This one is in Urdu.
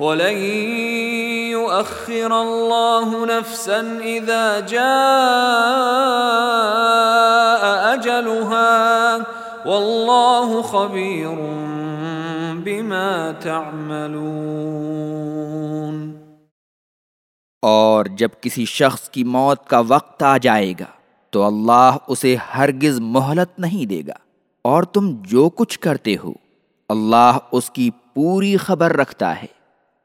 ولن يؤخر الله نفسا اذا جاء اجلها والله خبير بما تعملون اور جب کسی شخص کی موت کا وقت آ جائے گا تو اللہ اسے ہرگز مہلت نہیں دے گا اور تم جو کچھ کرتے ہو اللہ اس کی پوری خبر رکھتا ہے